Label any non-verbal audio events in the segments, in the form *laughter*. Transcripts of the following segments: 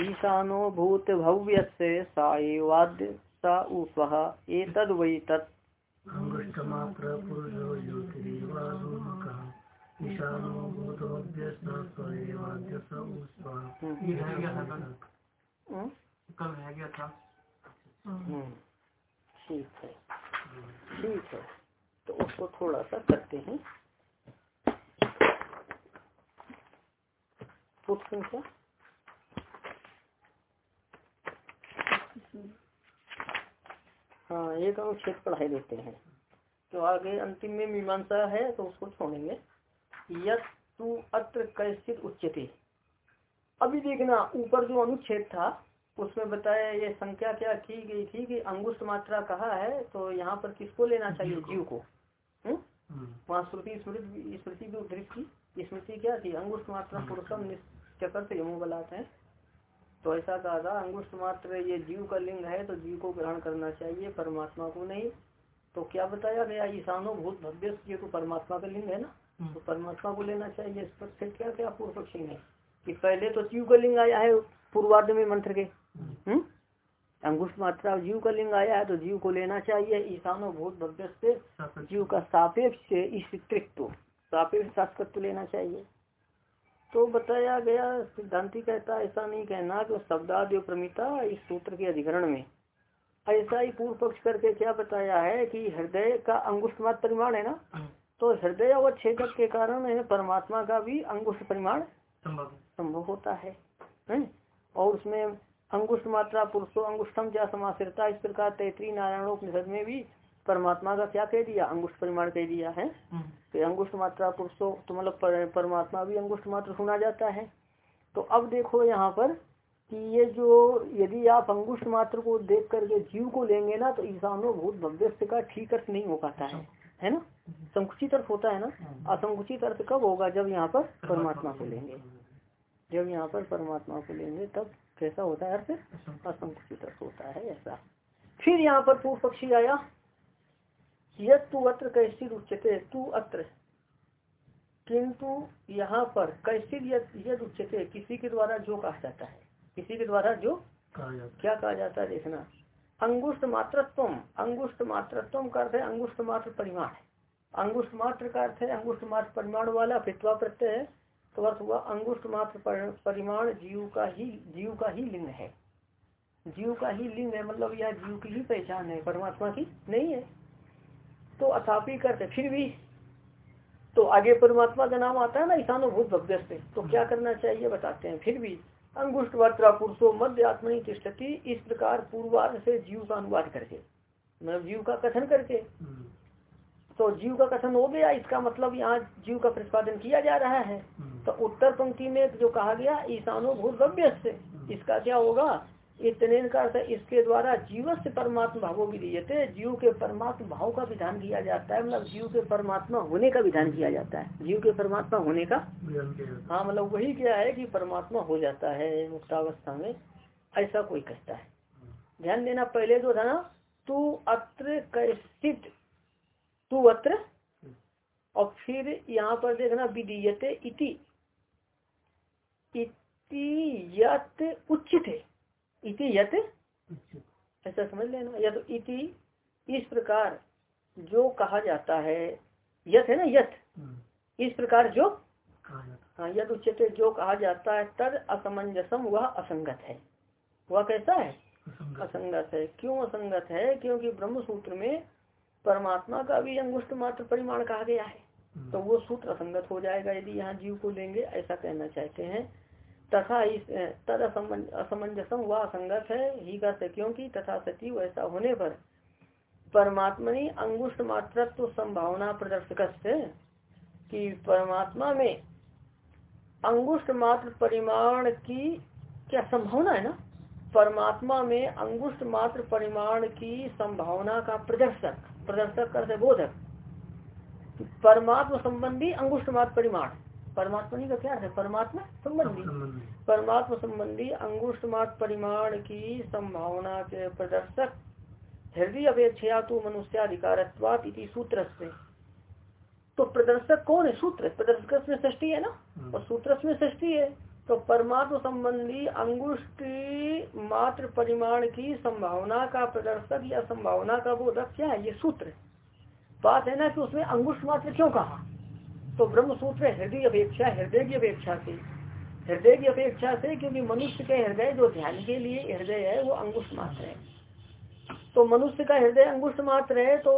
ईशानो भूत भव्य से सा उपह एतद तत्। हम्म? कल रह गया था? हम्म, ठीक है। ठीक है। तो उसको थोड़ा सा करते हैं। पुट संख्या हाँ एक अनुच्छेद पढ़ाई देते हैं। तो आगे अंतिम में मीमांसा है तो उसको छोड़ेंगे। यत तू अत्र कैसित उच्चते अभी देखना ऊपर जो अनुच्छेद था उसमें बताया ये संख्या क्या की गई थी कि अंगुष्ठ मात्रा कहा है तो यहाँ पर किसको लेना चाहिए? जीव को। हम्म? वहाँ श्रुति स्मृति स्मृति की। स्मृति क्या थी? अंगुष्ठ मात्रा पुरुषम निश्चकर से यमो बलाते हैं तो ऐसा कहा था अंगुष्ठ मात्र ये जीव का लिंग है तो जीव को ग्रहण करना चाहिए परमात्मा को नहीं तो क्या बताया गया ईशानो भूत भव्य ये तो परमात्मा का लिंग है ना तो परमात्मा को लेना चाहिए इस पर फिर क्या क्या पूर्व पक्षी ने कि पहले तो जीव का लिंग आया है पूर्वार्ध में मंत्र के हम्म अंगुष्ठ मात्रा जीव का लिंग आया है तो जीव को लेना चाहिए ईशानो भूत भव्य से जीव का सापेक्ष स्त्रित्व सापेक्ष शास्त्रत्व लेना चाहिए तो बताया गया सिद्धांति कहता ऐसा नहीं कहना कि शब्दाद्य प्रमिता इस सूत्र के अधिकरण में। ऐसा ही पूर्व पक्ष करके क्या बताया है कि हृदय का अंगुष्ठ मात्र परिमाण है ना? तो हृदय और छेदक के कारण है परमात्मा का भी अंगुष्ठ परिमाण संभव संभव होता है, है? और उसमें अंगुष्ठ मात्रा पुरुषो अंगुष्ठम क्या समासिरता इस प्रकार तैतरी नारायणोपनिषद में भी परमात्मा का क्या कह दिया? अंगुष्ठ परिमाण कह दिया है। तो अंगुष्ठ मात्रा पुरुषो तो मतलब पर, परमात्मा भी अंगुष्ठ मात्र सुना जाता है। तो अब देखो यहाँ पर कि ये जो यदि आप अंगुष्ठ मात्र को देख करके जीव को लेंगे ना तो ईशानो भूत भव्य का ठीक अर्थ नहीं हो पाता है। है ना? संकुचित अर्थ होता है ना? असंकुचित अर्थ कब होगा? जब यहाँ पर परमात्मा को लेंगे। जब यहाँ पर परमात्मा को लेंगे तब कैसा होता है अर्थ? असंकुचित अर्थ होता है ऐसा। फिर यहाँ पर पूर्व पक्षी आया। तू अत्र कैसी उच्चते तू अत्र। किंतु यहाँ पर कैसी यद उच्चते किसी के द्वारा जो कहा जाता है किसी के द्वारा जो कहा क्या कहा जाता है देखना। अंगुष्ठ मात्रत्व अंगुष्ठ मात्रत्व का अर्थ है अंगुष्ठ मात्र परिमाण अंगुष्ठ मात्र का अर्थ है अंगुष्ठ मात्र परिमाण वाला फिटवा प्रत्यय है तो अर्थ हुआ अंगुष्ठ मात्र परिमाण जीव का ही जीव का ही लिंग है। जीव का ही लिंग है मतलब यह जीव की ही पहचान है परमात्मा की नहीं है। तो अथापि करते फिर भी। तो आगे परमात्मा का नाम आता है ना, ईशानो भूत भव्य से तो क्या करना चाहिए बताते हैं, फिर भी। अंगुष्ठ मात्रा पुरुषो मध्य आत्मनि तिष्ठती, इस प्रकार पूर्वार्ध से जीव का अनुवाद करके मतलब जीव का कथन करके। तो जीव का कथन हो गया, इसका मतलब यहाँ जीव का प्रतिपादन किया जा रहा है। तो उत्तर पंक्ति में जो कहा गया, ईशानो भूत से इसका क्या होगा? इतने का इसके द्वारा जीव से परमात्मा भावों भी दिए थे जीव के परमात्मा भाव का विधान किया जाता है मतलब जीव के परमात्मा होने का विधान किया जाता है। जीव के परमात्मा होने का हाँ। मतलब वही क्या है कि परमात्मा हो जाता है मुक्तावस्था में ऐसा कोई कहता है। ध्यान देना पहले जो था ना तू अत्र कैसित तू अत्र और फिर यहाँ पर देखना विदीयते इति। इति यत उचित है। इति यत? ऐसा समझ लेना। या तो इति इस प्रकार जो कहा जाता है यथ है ना यथ इस प्रकार जो? हाँ। यद उचित जो कहा जाता है तद असमंजसम वह असंगत है। वह कैसा है? असंगत। है। क्यों असंगत है? क्योंकि ब्रह्म सूत्र में परमात्मा का भी अंगुष्ट मात्र परिमाण कहा गया है। तो वो सूत्र असंगत हो जाएगा यदि यहाँ जीव को लेंगे ऐसा कहना चाहते हैं। तथा इस तद असमंजसम वह असंगत है, ही करते क्योंकि तथा सचिव ऐसा होने पर परमात्मनि अंगुष्ठ मात्रत्व संभावना प्रदर्शक कि परमात्मा में अंगुष्ठ मात्र परिमाण की क्या संभावना है ना? परमात्मा में अंगुष्ठ मात्र परिमाण की संभावना का प्रदर्शक प्रदर्शक कर बोधक। परमात्मा संबंधी अंगुष्ठ मात्र परिमाण। परमात्मा का क्या है? परमात्मा संबंधी। परमात्मा संबंधी अंगुष्ठ मात्र परिमाण की संभावना के प्रदर्शक हृदय अपेक्षा तो मनुष्याधिकारत्वात इति सूत्र से तो प्रदर्शक कौन है? सूत्र। प्रदर्शक में सृष्टि है ना? और सूत्र में सृष्टि है। तो परमात्मा संबंधी अंगुष्ठ मात्र परिमाण की संभावना का प्रदर्शक या संभावना का बोधक क्या है? ये सूत्र। बात है ना कि उसमें अंगुष्ठ मात्र क्यों कहा? तो ब्रह्म सूत्र हृदय अपेक्षा हृदय की अपेक्षा से हृदय की अपेक्षा से क्योंकि मनुष्य के हृदय जो ध्यान के लिए हृदय है वो अंगुष्ठ मात्र है। तो मनुष्य का हृदय अंगुष्ठ मात्र है तो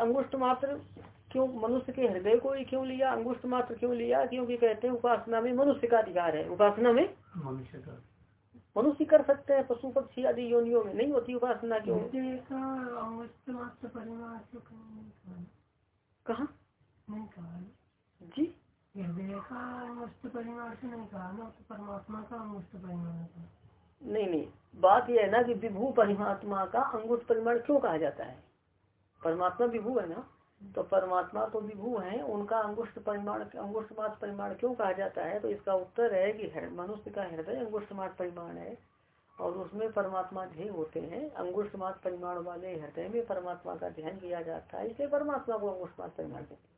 अंगुष्ठ मात्र क्यों मनुष्य के हृदय को ही क्यों लिया? अंगुष्ठ मात्र क्यों लिया? क्योंकि कहते हैं उपासना में मनुष्य का अधिकार है। उपासना में मनुष्य का। मनुष्य कर सकते हैं पशु पक्षी आदि योनियों में। नहीं होती उपासना क्यों? कहा? जी? हृदय का अंगुष्ठ परिमाण से नहीं कहा ना तो परमात्मा का परिमाण नहीं नहीं। बात यह है ना कि विभू परमात्मा का अंगुष्ठ परिमाण क्यों कहा जाता है? परमात्मा विभू है ना? तो परमात्मा तो विभू है उनका अंगुष्ठ परिमाण अंगुष्ठ मात्र परिमाण क्यों कहा जाता है? तो इसका उत्तर है कि मनुष्य का हृदय अंगुष्ठ मात्र परिमाण है और उसमें परमात्मा ध्येय होते हैं। अंगुष्ठ मात्र परिमाण वाले हृदय में परमात्मा का ध्यान किया जाता है इसलिए परमात्मा को अंगुष्ठ मात्र परिमाण कहते हैं।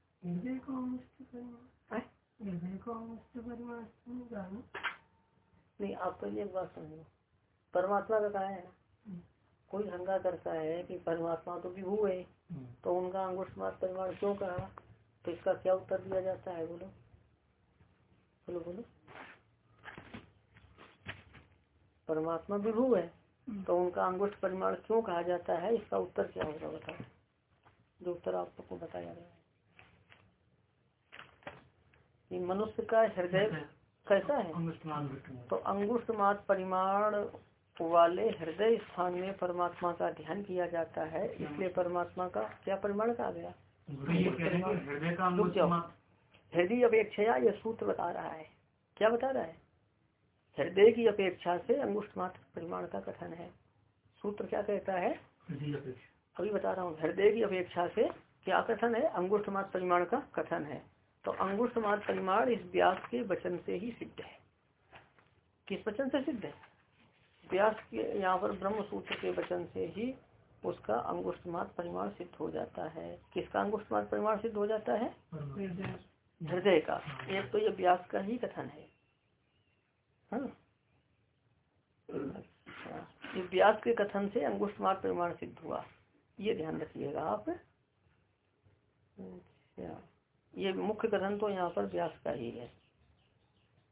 नहीं, आप पहले एक बात समझो परमात्मा का कहा है ना? कोई हंगा करता है कि परमात्मा तो विभू है तो उनका अंगुष्ठ परिमाण क्यों कहा? तो इसका क्या उत्तर दिया जाता है? बोलो। बोलो बोलो। परमात्मा विभू है तो उनका अंगुष्ठ परिमाण क्यों कहा जाता है? इसका उत्तर क्या होगा बताओ। जो उत्तर आप सबको बताया गया है। मनुष्य का हृदय कैसा है? तो अंगुष्ठ मात परिमाण वाले हृदय स्थान में परमात्मा का ध्यान किया जाता है इसलिए परमात्मा का क्या परिमाण कहा गया? हृदय अपेक्षा यह सूत्र बता रहा है। क्या बता रहा है? हृदय की अपेक्षा से अंगुष्ठ मात्र परिमाण का कथन है। सूत्र क्या कहता है? अभी बता रहा हूँ हृदय की अपेक्षा से क्या कथन है? अंगुष्ठ मात्र परिमाण का कथन है। तो अंगुष्ठ मात्र परिमाण इस व्यास के वचन से ही सिद्ध है। किस वचन से सिद्ध है? व्यास के यहाँ पर ब्रह्म सूत्र के वचन से ही उसका अंगुष्ठ मात्र परिमाण सिद्ध हो जाता है। किसका अंगुष्ठ परिमाण सिद्ध हो जाता है? हृदय का। एक तो ये व्यास का ही कथन है। हाँ? अच्छा। व्यास के कथन से अंगुष्ठ मात्र परिमाण सिद्ध हुआ। ये ध्यान रखिएगा आप। अच्छा। ये मुख्य कथन तो यहाँ पर व्यास का ही है।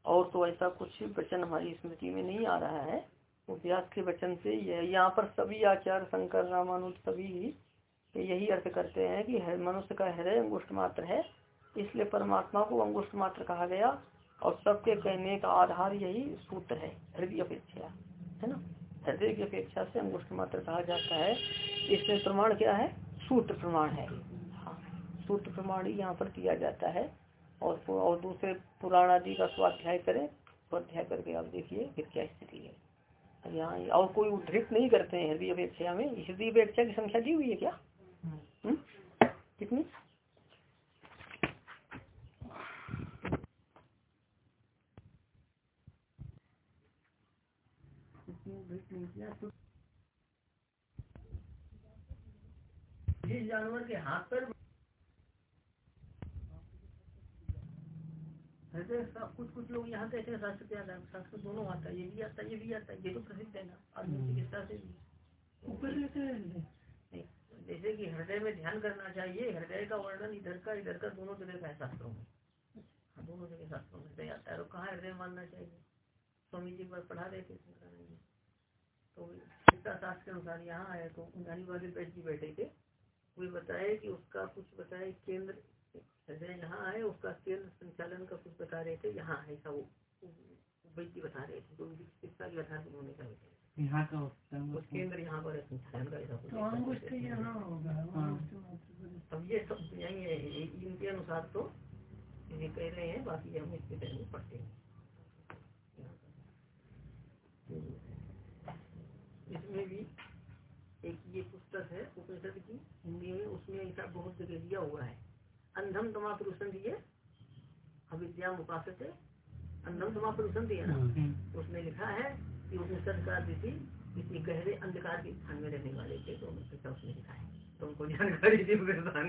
और तो ऐसा कुछ वचन हमारी स्मृति में नहीं आ रहा है। तो व्यास के वचन से यहाँ पर सभी आचार शंकर रामानुज सभी ही यही अर्थ करते हैं कि मनुष्य का हृदय अंगुष्ठ मात्र है। इसलिए परमात्मा को अंगुष्ठ मात्र कहा गया और सबके कहने का आधार यही सूत्र है, हृदय अपेक्षा, है ना? हृदय की अपेक्षा से अंगुष्ठ मात्र कहा जाता है। इसमें प्रमाण क्या है? सूत्र प्रमाण हाँ। सूत्र प्रमाण यहाँ पर किया जाता है। और और दूसरे पुराण आदि का स्वाध्याय करें, स्वाध्याय करके आप देखिए फिर क्या स्थिति है। यहाँ और कोई उद्धृत नहीं करते हैं हृदय अपेक्षा में। हृदय अपेक्षा की संख्या दी हुई है क्या? हम्म। कितनी? जानवर के हाथ पर ऐसे कुछ कुछ लोग यहाँ कहते हैं शास्त्र क्या आता शास्त्र दोनों आता है ये भी आता है ये भी आता है ये तो प्रसिद्ध है ना आदमी हम्म। चिकित्सा से भी ऊपर लेते हैं जैसे कि हृदय में ध्यान करना चाहिए हृदय का वर्णन इधर का इधर का दोनों जगह का है शास्त्रों में। हाँ, दोनों जगह शास्त्रों में हृदय आता है और कहाँ हृदय मानना चाहिए? स्वामी जी पर पढ़ा रहे थे तो चिकित्सा शास्त्र के अनुसार यहाँ आए तो उन्हानी वाले बैठ जी बैठे थे। वे बताए कि उसका कुछ बताए केंद्र हृदय यहाँ है उसका केंद्र संचालन का कुछ बता रहे थे यहाँ है ऐसा वो वैद्य बता रहे थे जो चिकित्सा के आधार का यहाँ का केंद्र यहाँ पर संचालन का ऐसा तो हाँ। अब ये सब यही है इनके अनुसार तो ये कह रहे हैं बाकी हम इसके बारे में पढ़ते हैं। इसमें भी एक ये पुस्तक है उपनिषद की हिंदी में उसमें ऐसा बहुत जगह दिया हुआ है। अंधम तमा पुरुषन दिए। अविद्या उपास अंधम तमा पुरुषन दिए ना। हम्म। उसने लिखा है कि उपनिषद का ऋषि किसी गहरे अंधकार के स्थान में रहने वाले थे तो उसने लिखा है। तुमको जानकारी परेशान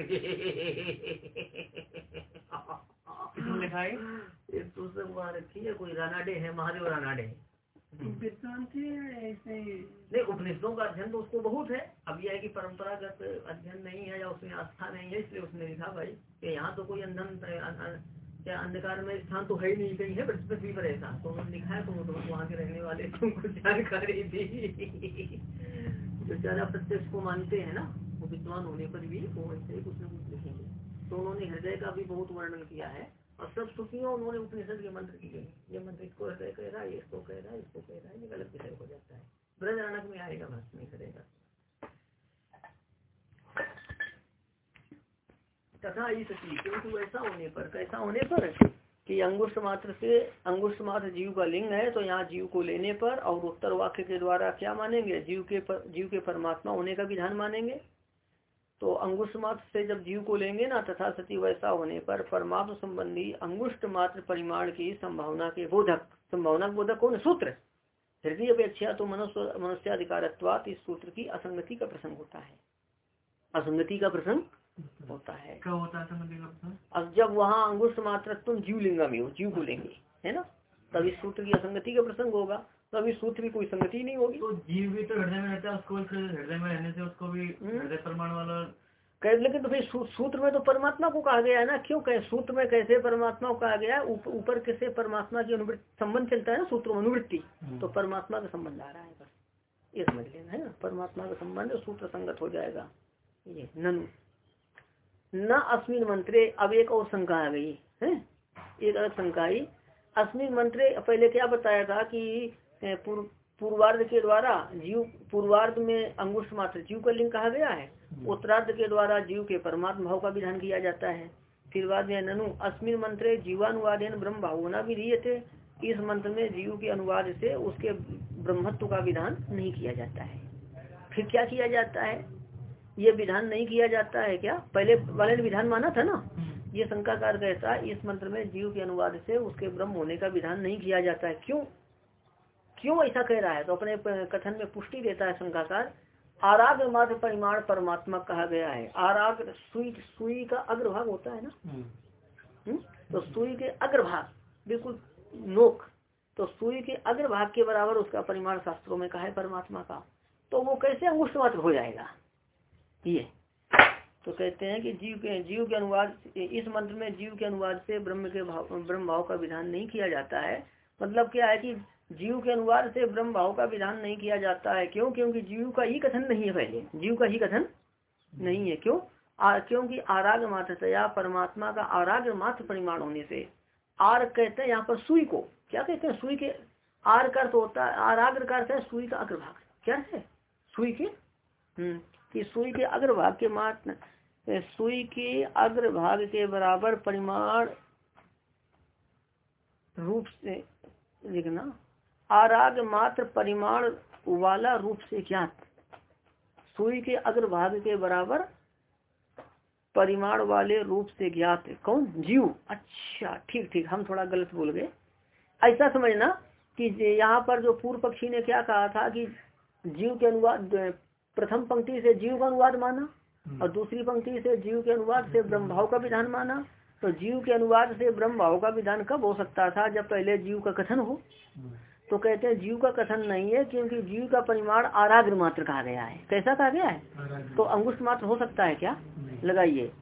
लिखा है? ये पुस्तक वहाँ रखी है कोई रानाडे है महादेव रानाडे। है ऐसे नहीं उपनिषदों का अध्ययन तो उसको बहुत है। अब यह है कि परंपरागत अध्ययन नहीं है या उसमें आस्था नहीं है इसलिए उसने लिखा भाई कि यहाँ तो कोई अंधन अ- अ- क्या अंधकार में स्थान तो है ही नहीं कहीं है पृथ्वी पर ऐसा। तो उन्होंने लिखा है तो तो वहाँ के रहने वाले *laughs* तुमको जानकारी दी। जो ज़्यादा प्रत्यक्ष को मानते हैं ना वो विद्वान होने पर भी वो ऐसे कुछ न कुछ लिखेंगे। तो उन्होंने हृदय का भी बहुत वर्णन किया है। और सब श्रुतियों उन्होंने उपनिषद के मंत्र किए। ये मंत्र इसको हृदय कह रहा है इसको कह रहा है इसको कह रहा है ये गलत विषय हो जाता है। ब्रज अरणक में आएगा भक्त नहीं करेगा। तथा इस चीज़ क्योंकि वैसा होने पर कैसा होने पर कि अंगुष्ठ मात्र से अंगुष्ठ मात्र जीव का लिंग है तो यहाँ जीव को लेने पर और उत्तर वाक्य के द्वारा क्या मानेंगे? जीव के पर, जीव के परमात्मा होने का विधान मानेंगे। तो अंगुष्ठ मात्र से जब जीव को लेंगे ना तथा सती वैसा होने पर परमात्म संबंधी अंगुष्ठ मात्र परिमाण की संभावना के बोधक संभावना के बोधक कौन? सूत्र। हृदय अपेक्षा तो मनुष्य मनुष्य मनुष्याधिकारत्वात इस सूत्र की असंगति का प्रसंग होता है। असंगति का प्रसंग होता है। क्या होता है अब जब वहाँ अंगुष्ठ मात्र तुम जीव लिंगा में हो जीव को लेंगे है ना? तब इस सूत्र की असंगति का प्रसंग होगा। तब इस सूत्र की कोई संगति नहीं होगी। तो जीव भी तो हृदय में रहता है उसको हृदय में रहने से उसको भी हम्म। हृदय प्रमाण वाला कह लेकिन तो फिर सूत्र में तो परमात्मा को कहा गया है ना क्यों कहे? सूत्र में कैसे परमात्मा को कहा गया ऊप- ऊपर कैसे परमात्मा की अनुवृत्ति संबंध चलता है ना सूत्र में अनुवृत्ति। तो परमात्मा का संबंध आ रहा है बस। ये समझ लेना है ना परमात्मा का संबंध सूत्र संगत हो जाएगा। ये ननु। न अस्मिन मंत्रे अब एक और शंका आ गई है? एक अलग शंका आई। अस्मिन मंत्रे पहले क्या बताया था कि पूर्व पूर्वार्ध के द्वारा जीव पूर्वार्ध में अंगुष्ठ मात्र जीव का लिंग कहा गया है। उत्तरार्ध के द्वारा जीव के परमात्म भाव का विधान किया जाता है। फिर बाद में ननु अस्मिन मंत्रे जीवानुवादेन ब्रह्म भावना भी दिए थे इस मंत्र में जीव के अनुवाद से उसके ब्रह्मत्व का विधान नहीं किया जाता है। फिर क्या किया जाता है? ये विधान नहीं किया जाता है क्या? पहले वाले ने विधान माना था ना? ये शंकाकार कहता है इस मंत्र में जीव के अनुवाद से उसके ब्रह्म होने का विधान नहीं किया जाता है। क्यों? क्यों ऐसा कह रहा है? तो अपने कथन में पुष्टि देता है शंकाकार आराग मात्र परिमाण परमात्मा कहा गया है। आराग सुई सुई का अग्रभाग होता है ना? हम्म? तो सुई के अग्रभाग बिल्कुल नोक। तो सुई के अग्रभाग के बराबर उसका परिमाण शास्त्रों में कहा है परमात्मा का। तो वो कैसे अंगुष्ठ मात्र हो जाएगा? ये। तो कहते हैं कि जीव के जीव के अनुवाद इस मंत्र में जीव के अनुवाद से ब्रह्म के भाव ब्रह्म भाव का विधान नहीं किया जाता है। मतलब क्या है कि जीव के अनुवाद से ब्रह्म भाव का विधान नहीं किया जाता है। क्यों? क्योंकि जीव का ही कथन नहीं है पहले। जीव का ही कथन नहीं है। क्यों? क्योंकि आराग मात्रतया परमात्मा का आराग मात्र परिमाण होने से आर कहते हैं यहाँ पर सुई को। क्या कहते हैं? सुई के आर का अर्थ होता है आराग्र का है सुई का अग्रभाग। क्या है? सुई के? हम्म कि सुई के अग्रभाग के मात्र, सुई के अग्रभाग के बराबर परिमाण रूप से लिखना। आराग मात्र परिमाण वाला रूप से ज्ञात। सुई के अग्रभाग के बराबर परिमाण वाले रूप से ज्ञात कौन? जीव। अच्छा ठीक ठीक हम थोड़ा गलत बोल गए। ऐसा समझना कि यहाँ पर जो पूर्व पक्षी ने क्या कहा था कि जीव के अनुवाद प्रथम पंक्ति से जीव का अनुवाद माना और दूसरी पंक्ति से जीव के अनुवाद से ब्रह्म भाव का विधान माना। तो जीव के अनुवाद से ब्रह्म भाव का विधान कब हो सकता था जब पहले जीव का कथन हो? तो कहते हैं जीव का कथन नहीं है क्योंकि जीव का परिमाण आराग्र मात्र कहा गया है। कैसा कहा गया है? तो अंगुष्ठ मात्र हो सकता है क्या? लगाइए।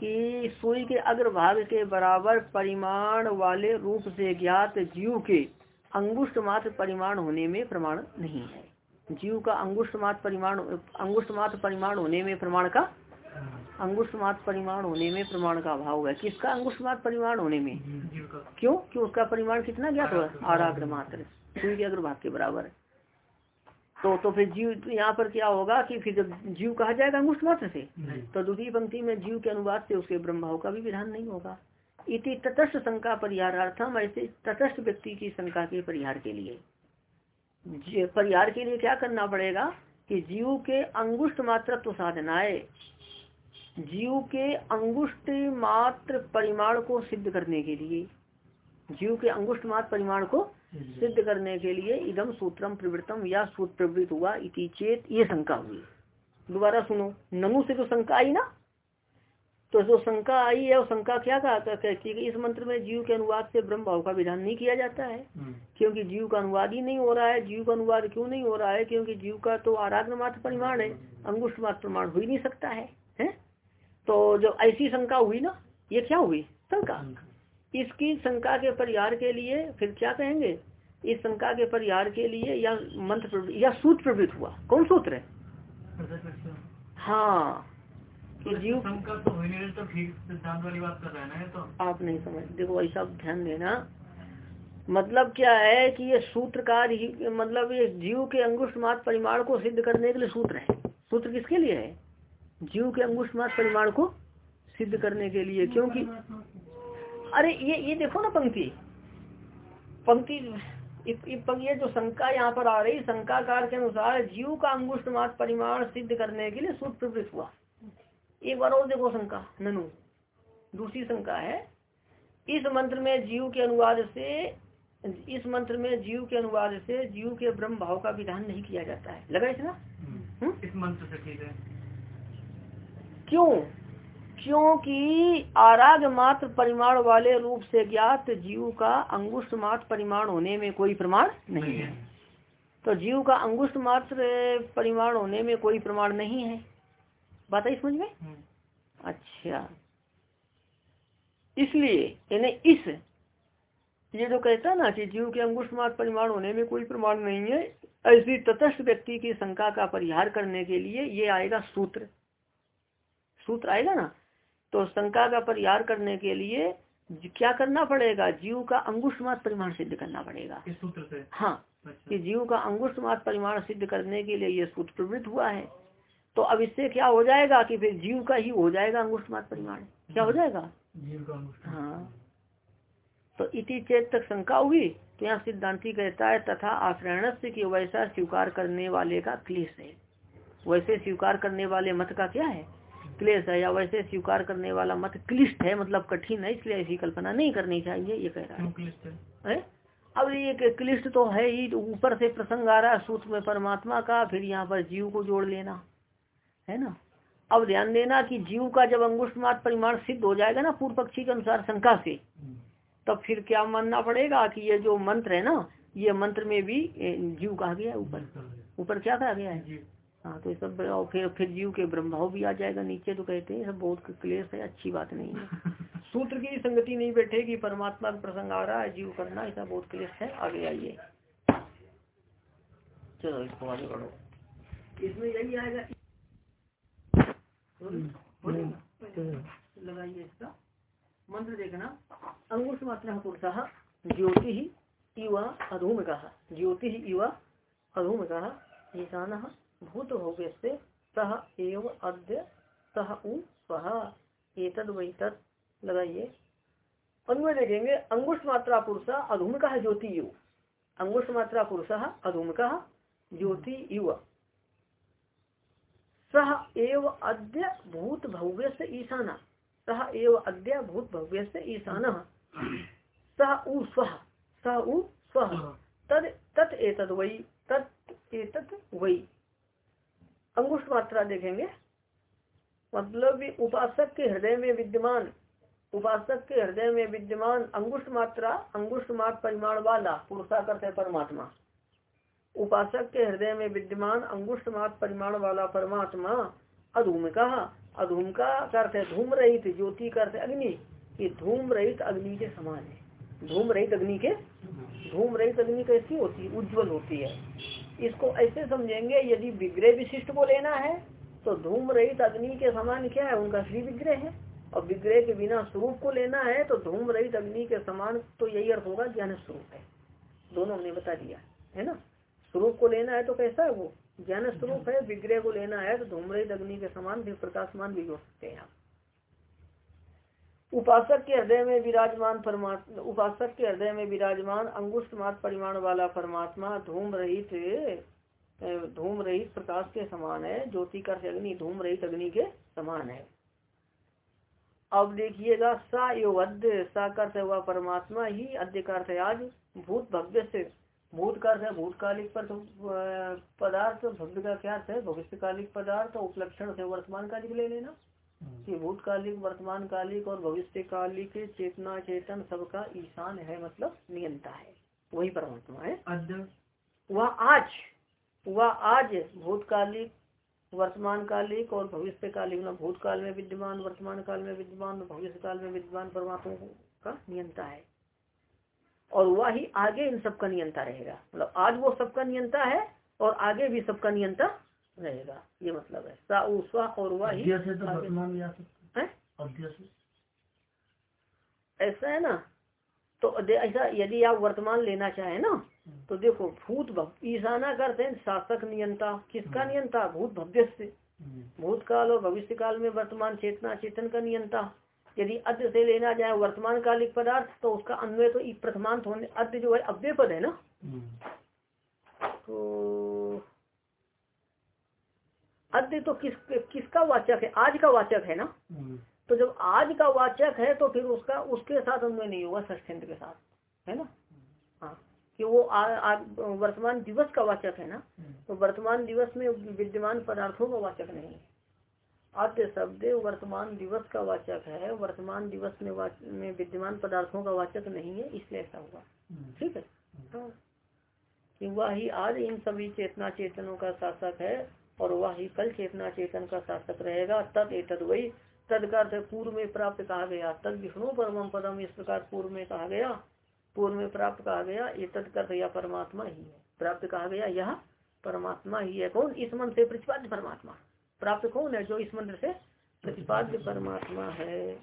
कि सुई के अग्रभाग के बराबर परिमाण वाले रूप से ज्ञात जीव के अंगुष्ठ मात्र परिमाण होने में प्रमाण नहीं है। जीव का अंगुष्ठ मात्र परिमाण अंगुष्ठ मात्र परिमाण होने में प्रमाण का अंगुष्ठ मात्र परिमाण होने में प्रमाण का अभाव है। किसका अंगुष्ठ मात्र परिमाण होने में? क्यों? क्यों उसका परिमाण कितना ज्ञात हुआ? आराग्र मात्र। सुई के अग्रभाग के बराबर है। तो तो फिर जीव यहाँ पर क्या होगा कि फिर जब जीव कहा जाएगा अंगुष्ठ मात्र से तो दूसरी पंक्ति में जीव के अनुवाद से उसके ब्रह्मभाव का भी विधान नहीं होगा। इति तटस्थ शंका परिहारार्थम ऐसे तटस्थ व्यक्ति की शंका के परिहार के लिए। परिहार के लिए क्या करना पड़ेगा कि जीव के अंगुष्ठ मात्रत्व साधनाए जीव के अंगुष्ठ मात्र परिमाण को सिद्ध करने के लिए जीव के अंगुष्ठ मात्र परिमाण को सिद्ध करने के लिए इदम सूत्रम प्रवृत्तम या सूत्र प्रवृत्त हुआ इति चेत ये शंका हुई। दोबारा सुनो। ननु से तो शंका आई ना? तो जो शंका आई है वो शंका क्या कहा कहती है कि इस मंत्र में जीव के अनुवाद से ब्रह्म भाव का विधान नहीं किया जाता है। क्योंकि जीव का अनुवाद ही नहीं हो रहा है। जीव का अनुवाद क्यों नहीं हो रहा है? क्योंकि जीव का तो आराग्र मात्र परिमाण है। अंगुष्ठ मात्र प्रमाण हो ही नहीं सकता है, है? तो जब ऐसी शंका हुई ना ये क्या हुई? शंका। इसकी शंका के परिहार के लिए फिर क्या कहेंगे? इस शंका के परिहार के लिए या मंत्र या सूत्र प्रवृत्त हुआ। कौन सूत्र है? हाँ। तो जीव शंका तो तो वाली बात कर रहे हैं ना तो। आप नहीं समझ देखो ऐसा ध्यान देना। मतलब क्या है कि ये सूत्रकार ही मतलब ये जीव के अंगुष्ठ मात परिमाण को सिद्ध करने के लिए सूत्र है। सूत्र किसके लिए है? जीव के अंगुष्ठ मात परिमाण को सिद्ध करने के लिए क्योंकि अरे ये ये देखो ना पंक्ति। पंक्ति ये जो शंका यहाँ पर आ रही शंकाकार के अनुसार जीव का अंगुष्ठ मात परिमाण सिद्ध करने के लिए सूत्र प्रवृत्त हुआ। एक बार और देखो शंका ननु। दूसरी शंका है इस मंत्र में जीव के अनुवाद से इस मंत्र में जीव के अनुवाद से जीव के ब्रह्म भाव का विधान नहीं किया जाता है। लगा इसना हम्म। हम्म? इस मंत्र से ठीक है। क्यों? क्योंकि आराग मात्र परिमाण वाले रूप से ज्ञात जीव का अंगुष्ठ मात्र परिमाण होने में कोई प्रमाण नहीं है। तो जीव का अंगुष्ठ मात्र परिमाण होने में कोई प्रमाण नहीं है। बात आई समझ में? हम्म। अच्छा। इसलिए यानी इस ये जो कहता है ना कि जीव के अंगुष्ठ मात्र परिमाण होने में कोई प्रमाण नहीं है ऐसी तटस्थ व्यक्ति की शंका का परिहार करने के लिए ये आएगा सूत्र। सूत्र आएगा ना? तो शंका का परिहार करने के लिए क्या करना पड़ेगा? जीव का अंगुष्ठ मात्र परिमाण सिद्ध करना पड़ेगा। इस सूत्र से? हाँ। अच्छा। कि जीव का अंगुष्ठ मात्र परिमाण सिद्ध करने के लिए ये सूत्र प्रवृत्त हुआ है। तो अब इससे क्या हो जाएगा कि फिर जीव का ही हो जाएगा अंगुष्ठ मात्र परिमाण? क्या हो जाएगा? जीव का हाँ। तो इति चेत तक शंका हुई तो यहाँ सिद्धांति कहता है तथा आश्रयण से कि वैसा स्वीकार करने वाले का क्लेश है। वैसे स्वीकार करने वाले मत का क्या है? क्लेश है या वैसे स्वीकार करने वाला मत क्लिष्ट है मतलब कठिन है इसलिए ऐसी कल्पना नहीं करनी चाहिए ये कह रहा है, है? अब ये क्लिष्ट तो है ही तो ऊपर से प्रसंग आ रहा है सूत्र में परमात्मा का फिर यहाँ पर जीव को जोड़ लेना है ना? अब ध्यान देना कि जीव का जब अंगुष्ठ मात्र परिमाण सिद्ध हो जाएगा ना पूर्व पक्षी के अनुसार शंका से तब फिर क्या मानना पड़ेगा कि ये जो मंत्र है ना ये मंत्र में भी जीव कहा गया है ऊपर? ऊपर क्या कहा गया है? हाँ तो सब और फिर फिर जीव के ब्रह्मभाव भी आ जाएगा नीचे तो कहते हैं सब बहुत क्लेश है अच्छी बात नहीं है। *laughs* सूत्र की संगति नहीं बैठेगी परमात्मा का प्रसंग आ रहा है जीव करना ऐसा बहुत क्लेश है आगे आइए। चलो इसको आगे बढ़ो। इसमें यही आएगा। लगाइए इसका। मंत्र देखना। अंगुष मात्र पुरुष ज्योति इव अधूम कहा ज्योति इव अधूम कहा ईशान भूत भव्य से सह एव अद्य सह उ एतद वही तत् लगाइए अन्वय देखेंगे अंगुष्ठ मात्रा पुरुष अधूम का ज्योति युव अंगुष्ठ मात्रा पुरुष अधूम का ज्योति युव सह एव अद्य भूत भव्य से ईशाना सह एव अद्य भूत भव्य से ईशान सह उ स्व। सह उ स्व। तद तत् एतद वही तत् एतत् वही अंगुष्ठ मात्रा देखेंगे। मतलब उपासक के हृदय में विद्यमान, उपासक के हृदय में विद्यमान अंगुष्ठ मात्रा, अंगुष्ठ मात्र परिमाण वाला पुरुषाकर परमात्मा। उपासक के हृदय में विद्यमान अंगुष्ठ मात्र परिमाण वाला परमात्मा अधूम का अधूम का अर्थ है धूम रहित ज्योति का अर्थ अग्नि। ये धूम रहित अग्नि के समान है। धूम रहित अग्नि के? धूम रहित अग्नि कैसी होती है? उज्जवल होती है। इसको ऐसे समझेंगे, यदि विग्रह विशिष्ट को लेना है तो धूम रहित अग्नि के समान क्या है? उनका श्री विग्रह है। और विग्रह के बिना स्वरूप को लेना है तो धूम रहित अग्नि के समान तो यही अर्थ होगा ज्ञान स्वरूप है। दोनों हमने बता दिया, है ना? स्वरूप को लेना है तो कैसा है वो? ज्ञान स्वरूप है, विग्रह को लेना है तो धूम रहित अग्नि के समान भी प्रकाशमान भी हो सकते हैं उपासक के हृदय में विराजमान परमात्मा, उपासक के हृदय में विराजमान अंगुष्ठ मात परिमाण वाला परमात्मा धूम रहित धूम रहित प्रकाश के समान है, ज्योति का अग्नि, धूम रहित अग्नि के समान है। अब देखिएगा, सा यो अद्य सा करते हुआ परमात्मा, ही अद्य करते आज भूत भव्य से। भूतकाल है भूतकालिक पदार्थ, भव्य का क्या अर्थ है? भविष्यकालिक पदार्थ, उपलक्षण से वर्तमान का कालिक ले लेना। कि भूतकालिक वर्तमान कालिक और भविष्य कालिक चेतना चेतन सबका ईशान है मतलब नियंता है। वही परमात्मा है। वह आज वह आज भूतकालिक वर्तमान कालिक और भविष्य कालिक मतलब भूतकाल में विद्यमान वर्तमान काल में विद्यमान भविष्य काल में विद्यमान परमात्मा का नियंता है। और वह ही आगे इन सबका नियंता रहेगा। मतलब आज वो सबका नियंता है और आगे भी सबका नियंता रहेगा। ये मतलब है। सा उ स्वा और वह ही तो वर्तमान भी आ सकता अद्य से ऐसा है ना? तो ऐसा यदि आप वर्तमान लेना चाहे ना तो देखो भूत ईशाना करते हैं शासक नियंता। किसका नियंता? भूत भव्य से भूतकाल और भविष्य काल में वर्तमान चेतना चेतन का नियंता। यदि अद्य से लेना जाए वर्तमान कालिक पदार्थ तो उसका अन्वय तो प्रथमांत होने अद्य जो है अव्य पद है ना? तो अद्य तो किस किसका वाचक है? आज का वाचक है ना? तो जब आज का वाचक है तो फिर उसका उसके साथ अन्वय नहीं होगा षष्ठ्यंत के साथ है ना? हाँ कि वो आ, आ, वर्तमान दिवस का वाचक है ना? तो वर्तमान दिवस में विद्यमान पदार्थों का वाचक नहीं है। आद्य शब्द वर्तमान दिवस का वाचक है वर्तमान दिवस में वाच, में विद्यमान पदार्थों का वाचक नहीं है इसलिए ऐसा हुआ। ठीक है? हाँ। कि वह ही आज इन सभी चेतना चेतनों का शासक है और वह ही कल चेतना चेतन का शासक रहेगा। तद एतद वही तद का अर्थ पूर्व में प्राप्त कहा गया। तद विष्णु परम पदम इस प्रकार पूर्व में कहा गया। पूर्व में प्राप्त कहा गया ये तद का यह परमात्मा ही है। प्राप्त कहा गया यह परमात्मा ही है। कौन? इस मन से प्रतिपाद्य परमात्मा। प्राप्त कौन है जो इस मंत्र से प्रतिपाद्य परमात्मा है?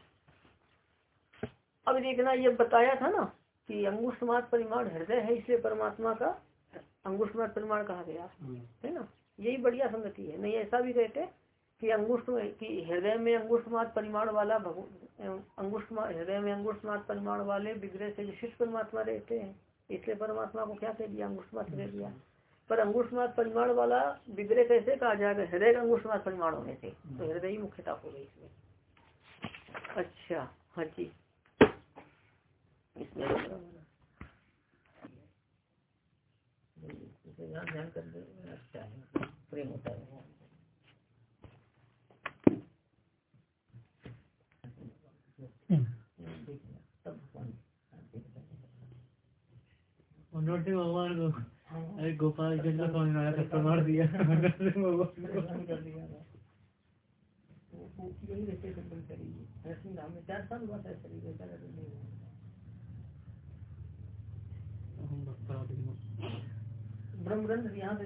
अब देखना ये बताया था ना कि अंगुष्ठ मात्र परिमाण हृदय है इसलिए परमात्मा का अंगुष्ठ मात्र परिमाण कहा गया। है ना? यही बढ़िया संगति है। नहीं, ऐसा भी कहते कि अंगुष्ठ कि हृदय में अंगुष्ठ मात्र परिमाण वाला अंगुष्ठ हृदय में अंगुष्ठ मात्र परिमाण वाले विग्रह से जो शिष्ट परमात्मा रहते हैं, इसलिए परमात्मा को क्या कह दिया? अंगुष्ठ मात्र कह दिया। पर अंगुष्ठ मात्र परिमाण वाला विग्रह कैसे कहा जाएगा? हृदय का अंगुष्ठ मात्र परिमाण होने से। तो हृदय ही मुख्यता हो गई इसमें। अच्छा हाँ जी। इसमें ध्यान कर अच्छा है। प्रेम होता है तब नोटे भगवान को अरे गोपाल जी को समझ में आया था प्रमाण दिया भगवान को। कर दिया था। वो- वो यही रहते बंद करेंगे ऐसे नाम में चार साल हुआ था शरीर ऐसा करके नहीं हुआ। ब्रह्म ग्रंथ यहाँ से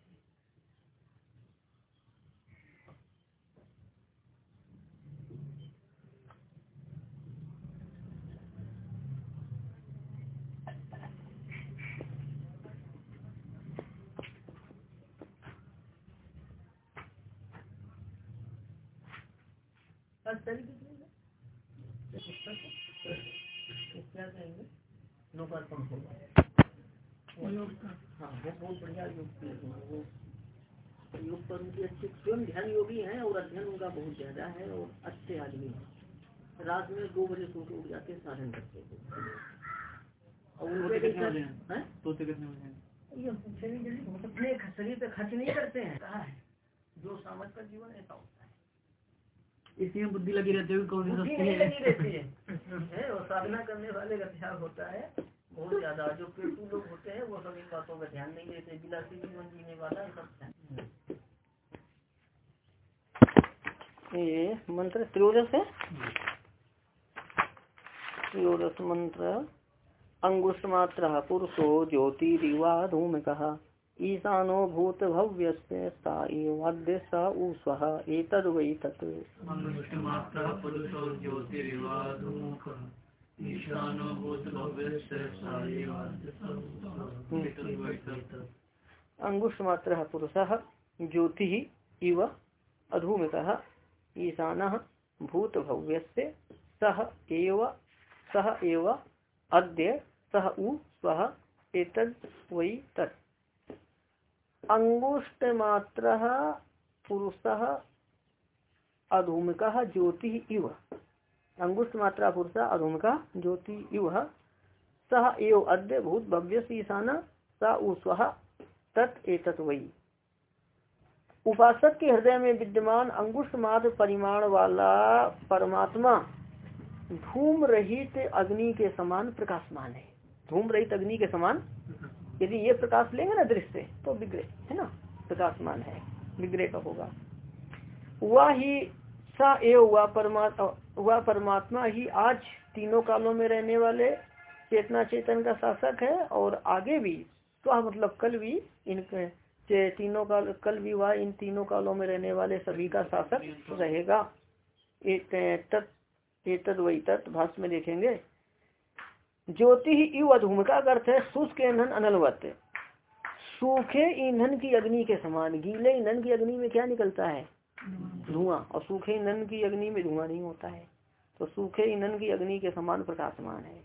है हाँ अच्छे स्वयं ध्यान योगी हैं और अध्ययन उनका बहुत ज़्यादा है और अच्छे आदमी हैं रात में दो बजे सो के उठ जाते हैं साधन करते हैं हैं? हैं? हैं? अपने शरीर पे खर्च नहीं करते हैं कहा है जो सामर्थ का जीवन ऐसा होता है इसलिए बुद्धि लगी रहती है कि कौन सी सस्ती है? और साधना करने वाले का ध्यान होता है। बहुत ज़्यादा जो पेटू लोग होते हैं वो सब इन बातों का ध्यान नहीं देते बिलासी जीवन जीने वाला सब ये मंत्र त्रयोदश है? त्रयोदश मंत्र अंगुष्ठ मात्र पुरुषो ज्योतिरिवा धूमिक ईशानो भूत भव्य एवाद्य स एतद् वै तत्। अंगुष्ठ मात्र पुरुष ज्योति इव अधूमिक ईशान भूत भव्य सह एव सह एव अद्य सह उ स्वः। एतद् वै तत् अंगुष्ट मात्र पुरुष अधूमिक ज्योति इव। अंगुष्ट मात्रा पुरुष अधूमिक ज्योति इव। सह एव अद्य भूत भव्य ईशान स उस्व तत् वही उपासक के हृदय में विद्यमान अंगुष्ठ मात्र परिमाण वाला परमात्मा धूम रहित अग्नि के समान प्रकाशमान है। धूम रहित अग्नि के समान यदि ये प्रकाश लेंगे ना दृश्य तो विग्रह है ना? प्रकाशमान है विग्रह का होगा। वह ही सा एव हुआ परमात्मा वह परमात्मा ही आज तीनों कालों में रहने वाले चेतना चेतन का शासक है और आगे भी तो मतलब कल भी इनके तीनों काल, कल भी वह इन तीनों कालों में रहने वाले सभी का शासक रहेगा। तत् वही तत्, भाष्य में देखेंगे। ज्योति ही यु अधूमिका का अर्थ है शुष्क ईंधन अनलवत। सूखे ईंधन की अग्नि के समान, गीले ईंधन की अग्नि में क्या निकलता है? धुआँ। और सूखे ईंधन की अग्नि में धुआँ नहीं होता है। तो सूखे ईंधन की अग्नि के समान प्रकाशमान है।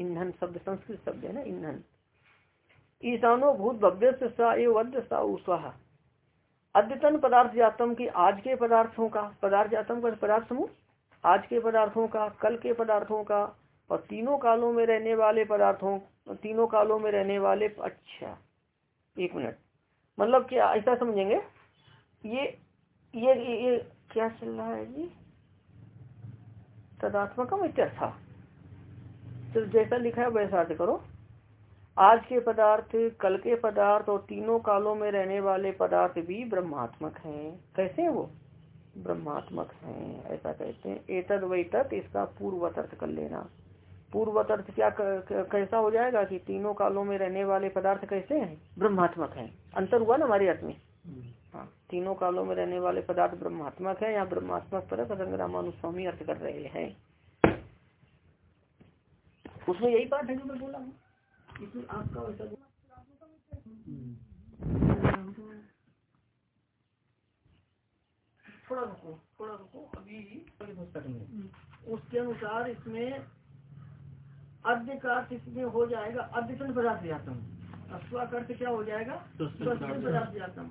ईंधन शब्द, संस्कृत शब्द है ना, ईंधन। ईशानो भूत भव्य स्वाहा अद्यतन पदार्थ जातम की आज के पदार्थों का, पदार्थ जातम का पदार्थ समूह, आज के पदार्थों का, कल के पदार्थों का और तीनों कालों में रहने वाले पदार्थों तीनों कालों में रहने वाले अच्छा एक मिनट। मतलब क्या ऐसा समझेंगे? ये ये ये ये क्या चल रहा है जी? तदात्मकम इत्यर्था। तो जैसा लिखा है वैसा अर्थ करो। आज के पदार्थ, कल के पदार्थ और तीनों कालों में रहने वाले पदार्थ भी ब्रह्मात्मक हैं। कैसे है वो? ब्रह्मात्मक हैं, ऐसा कहते हैं। एतद वही तत् इसका पूर्वत अर्थ कर लेना। पूर्वत अर्थ क्या कैसा हो जाएगा कि तीनों कालों में रहने वाले पदार्थ कैसे हैं? ब्रह्मात्मक हैं। अंतर हुआ ना हमारे अर्थ में? हाँ तीनों कालों में रहने वाले पदार्थ ब्रह्मात्मक है या ब्रह्मात्मक पर संग्रामानुस्वामी अर्थ कर रहे हैं? उसमें यही बात है जो मैं बोला हूँ। आपका वैसा थोड़ा रुको थोड़ा रुको अभी पुस्तक में उसके अनुसार इसमें अद्य का इसमें हो जाएगा? अद्यतन पदार्थ जातम अश्वा अर्थ क्या हो जाएगा? पदार्थ। जातम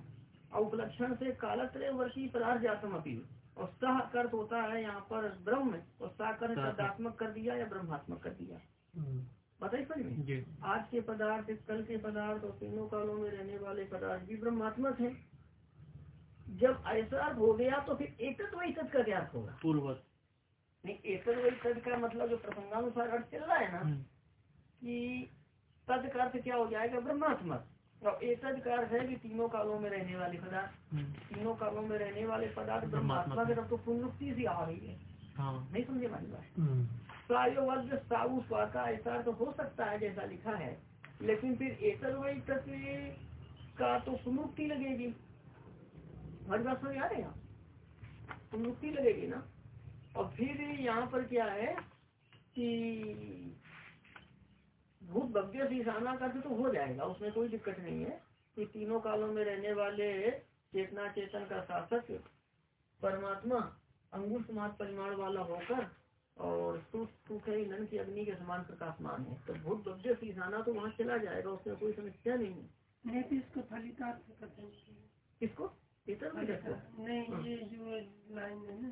और उपलक्षण से कालत्रय वर्षी पदार्थ जातम अभी और सह अर्थ होता है यहाँ पर ब्रह्म। और साह शब्दात्मक कर दिया या ब्रह्मात्मक कर दिया? हम्म। पता ही समझ आज के पदार्थ कल के पदार्थ और तीनों कालों में रहने वाले पदार्थ भी ब्रह्मात्मक है। जब ऐसा हो गया तो फिर एक वही का क्या होगा? पूर्वत नहीं एक वही तद का मतलब जो प्रसंगानुसार अर्थ चल रहा है ना हम्म। कि तद का अर्थ क्या हो जाएगा? ब्रह्मात्मक और एक का अर्थ है कि तीनों कालों में रहने वाले पदार्थ। हम्म। तीनों कालों में रहने वाले पदार्थ ब्रह्मात्मा की तरफ़ तो पुनरुक्ति सी आ रही है। हाँ। नहीं समझे मानी बात हम्म। प्रायोवर्ग साऊ स्वा का ऐसा तो हो सकता है जैसा लिखा है लेकिन फिर एतर वही तत्व का तो सुमुक्ति लगेगी। हर बात समझ आ रहे हैं सुमुक्ति लगेगी ना? और फिर यहाँ पर क्या है कि भूत भव्य ईशाना का तो हो जाएगा उसमें कोई दिक्कत नहीं है कि तीनों कालों में रहने वाले चेतना चेतन का शासक परमात्मा अंगुष्ठ मात परिमाण वाला होकर और सुख है ईंधन की अग्नि के समान प्रकाशमान है। तो भूत भव्य सीधाना तो वहाँ चला जाएगा उसमें कोई समस्या नहीं है। तो इसको फलितार्थ किसको? नहीं ये जो लाइन है ना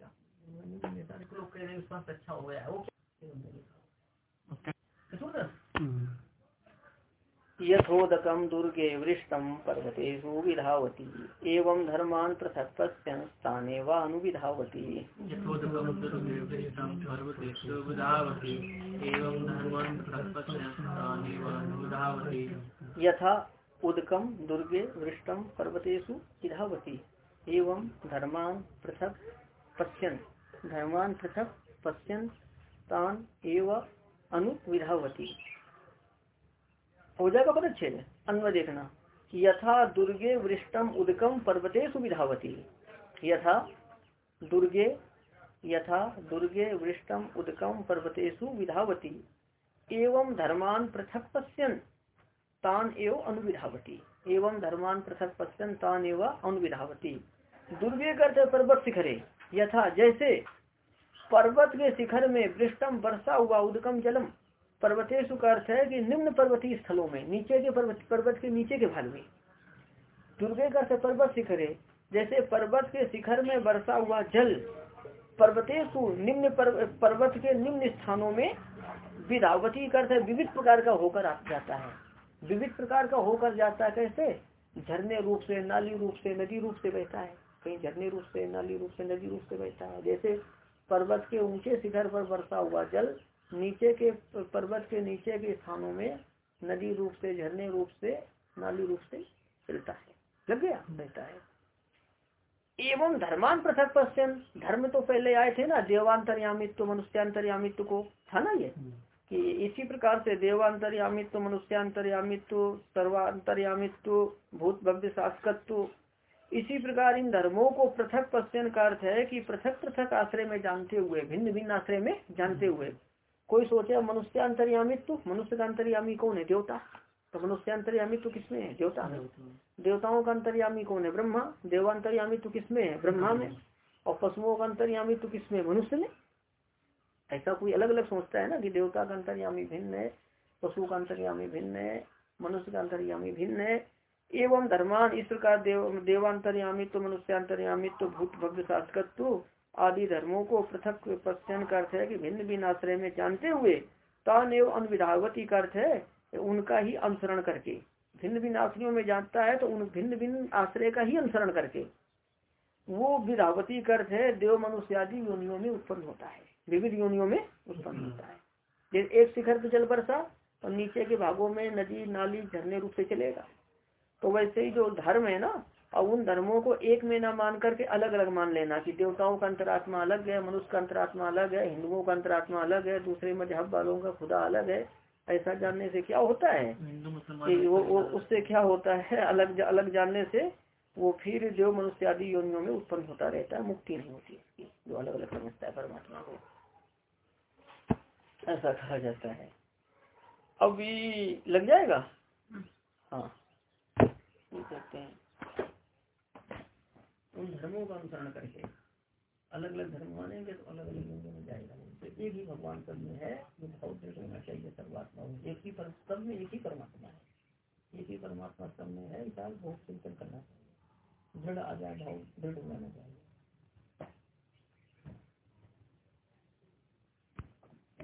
अच्छा हो गया यथोदकम दुर्गे वृष्टम पर्वतेषु विधावती एवं धर्मान पृथक पश्यन स्थाने वानुविधावती यथा उदकम दुर्गे वृष्टम पर्वतेषु विधावती एवं धर्मान पृथक पश्यन। धर्मान पृथक, पश्यन तान एव अनुविधावती। हो जाएगा पदच्छेद, अन्वय देखना। यथा दुर्गे वृष्टम उदकम पर्वतेषु विधावती यथा दुर्गे यथा दुर्गे वृष्टम उदकम पर्वतेषु विधावती एवं धर्मान पृथक पश्यन तान एव अनुविधावती। एवं धर्मान पृथक पश्यन तान एव अनुविधावती। दुर्गे करते पर्वत शिखरे। यथा जैसे पर्वत के शिखर में वृष्टम वर्षा हुआ उदकम जलम। पर्वतेशु का अर्थ है कि निम्न पर्वतीय स्थलों में, नीचे के पर्वत पर्वत के नीचे के भाग में। दुर्गे का अर्थ पर्वत शिखर। है जैसे पर्वत के शिखर में वर्षा हुआ जल पर्वतेशु निम्न पर्वत के निम्न स्थानों में विधावती का अर्थ विविध प्रकार का होकर जाता है। विविध प्रकार का होकर जाता है कैसे? झरने रूप से, नाली रूप से, नदी रूप से बहता है। कहीं झरने रूप से नाली रूप से नदी रूप से बहता है। जैसे पर्वत के ऊँचे शिखर पर वर्षा हुआ जल नीचे के पर्वत के नीचे के स्थानों में नदी रूप से झरने रूप से नाली रूप से चलता है। लग गया? बहता है। एवं धर्मान पृथक पश्चिम धर्म तो पहले आए थे ना देवांतरयामित्व मनुष्यांतरयामित्व को। था ना ये? कि इसी प्रकार से देवांतरयामित्व मनुष्यांतरयामित्व सर्वांतरयामित्व भूत भव्य शासकत्व इसी प्रकार इन धर्मों को पृथक पश्चन का अर्थ है कि पृथक पृथक आश्रय में जानते हुए, भिन्न भिन्न आश्रय में जानते हुए। कोई सोचे मनुष्य अंतर्यामित्व मनुष्य का अंतर्यामी कौन है? देवता? तो मनुष्य अंतर्यामित्व किसमें है? देवता में। देवताओं का अंतर्यामी कौन है? ब्रह्मा। देवांतर्यामित्व किसमें है? ब्रह्मा में। और पशुओं का अंतर्यामित्व किसमें मनुष्य में। ऐसा कोई अलग अलग सोचता है ना कि देवता का अंतर्यामी भिन्न है पशु का अंतर्यामी भिन्न है, मनुष्य का अंतर्यामी भिन्न है। एवं धर्मान इस प्रकार देव देवांतर्यामित्व मनुष्यांतर्यामित्व भूत, भव्य शासकत्व आदि धर्मों को पृथक पश्चन का अर्थ है कि भिन्न भिन्न आश्रय में जानते हुए तान एवं अनुविधावती का अर्थ है उनका ही अनुसरण करके। भिन्न भिन्न आश्रयों में जानता है तो उन भिन्न भिन्न आश्रय का ही अनुसरण करके। वो विधावती का अर्थ है, देव, मनुष्य आदि योनियों में उत्पन्न होता है। विविध योनियों में उत्पन्न होता है। एक शिखर पे जल बरसा और नीचे के भागों में नदी, नाली झरने रूप से चलेगा। तो वैसे ही जो धर्म है ना और उन धर्मों को एक में ना मान करके अलग अलग मान लेना कि देवताओं का अंतरात्मा अलग है मनुष्य का अंतरात्मा अलग है हिंदुओं का अंतरात्मा अलग है दूसरे मज़हब वालों का खुदा अलग है। ऐसा जानने से क्या होता है? कि वो, वो उससे क्या होता है? अलग अलग जानने से वो फिर जो मनुष्य आदि योनियों में उत्पन्न होता रहता है मुक्ति नहीं होती इसकी जो अलग अलग समझता है परमात्मा को। ऐसा कहा जाता है। अभी लग जाएगा? हाँ। कहते हैं। उन धर्मों का अनुसरण करके अलग अलग धर्म मानेंगे तो अलग अलग लोगों में जाएगा तो एक ही भगवान सब में है, जो भाव होना चाहिए, सर्वात्मा एक ही पर सब में एक ही परमात्मा है। एक ही परमात्मा सब में है इस बहुत चिंतन करना चाहिए। दृढ़ आ जाए, भाव, दृढ़ होना चाहिए।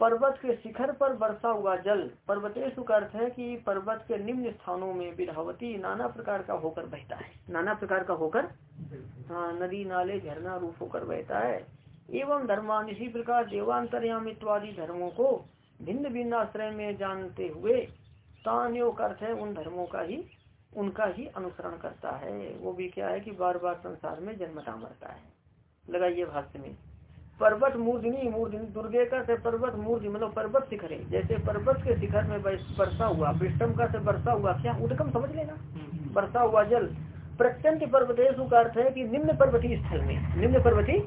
पर्वत के शिखर पर वर्षा हुआ जल। पर्वतेश का अर्थ है कि पर्वत के निम्न स्थानों में विधावती नाना प्रकार का होकर बहता है। नाना प्रकार का होकर? हाँ नदी, नाले, झरना, रूप होकर बहता है। एवं धर्मान, इसी प्रकार देवांतरयामित्वादी धर्मों को भिन्न भिन्न आश्रय में जानते हुए तान्योग अर्थ है उन धर्मों का ही, उनका ही अनुसरण करता है। वो भी क्या है कि बार बार संसार में जन्मता मरता है। लगाइए भाष्य में। पर्वत मूर्धनी मूर्धनी दुर्गे का से पर्वत मूर्धि मतलब पर्वत शिखर है जैसे पर्वत के शिखर में वर्षा हुआ विष्टम का से वर्षा हुआ क्या उदकम समझ लेना? वर्षा हुआ जल। प्रत्यंत पर्वतेश का अर्थ है कि निम्न पर्वतीय स्थल में निम्न पर्वती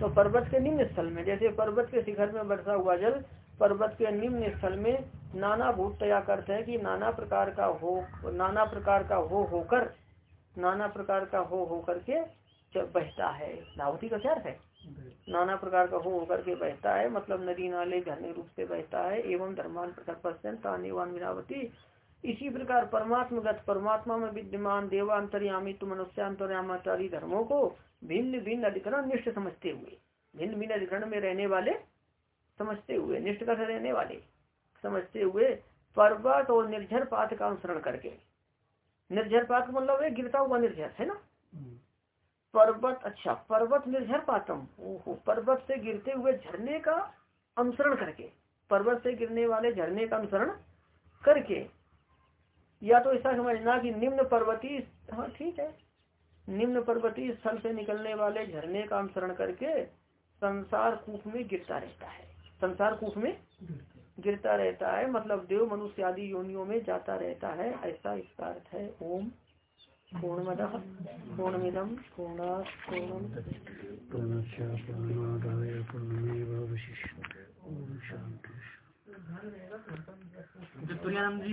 तो पर्वत के निम्न स्थल में जैसे पर्वत के शिखर में वर्षा हुआ जल पर्वत के निम्न स्थल में नाना भूत तया करते है कि नाना प्रकार का हो नाना प्रकार का हो होकर नाना प्रकार का हो होकर के बहता है। नावती का क्या है? नाना प्रकार का हो होकर के बहता है मतलब नदी नाले झरने रूप से बहता है एवं धर्मान तानिवान विरावती इसी प्रकार परमात्मगत परमात्मा में विद्यमान देवांतरयामी तो मनुष्यांतरयामाचारी धर्मों को भिन्न भिन्न अधिकरण निष्ठ समझते हुए भिन्न भिन्न अधिकरण में रहने वाले समझते हुए निष्ठ का रहने वाले समझते हुए पर्वत और निर्झर पात का अनुसरण करके। निर्झर पात्र मतलब है गिरता हुआ निर्झर है ना? पर्वत अच्छा पर्वत निर्झर पातम ओहो, पर्वत से गिरते हुए झरने का अनुसरण करके, पर्वत से गिरने वाले झरने का अनुसरण करके, या तो ऐसा समझना कि निम्न पर्वती हाँ ठीक है। निम्न पर्वती स्थल से निकलने वाले झरने का अनुसरण करके संसार कूप में गिरता रहता है। संसार कूप में गिरता रहता है मतलब देव मनुष्य आदि योनियों में जाता रहता है। ऐसा इसका अर्थ है, ओम पूर्णमद पूर्णमिदम पूर्णा पूर्णम पूर्णस्य पूर्णमादाय शांति